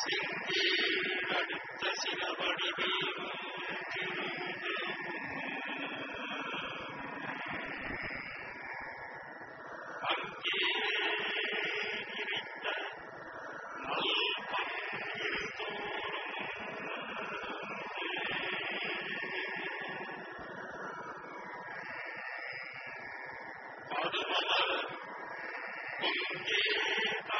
செந்தேர் அடுத்த சில வடிவேலும் அங்கே நிறைத்த நல்பம் பதுமலர் கொண்டே கடலும் சொரியும் செங்கோல்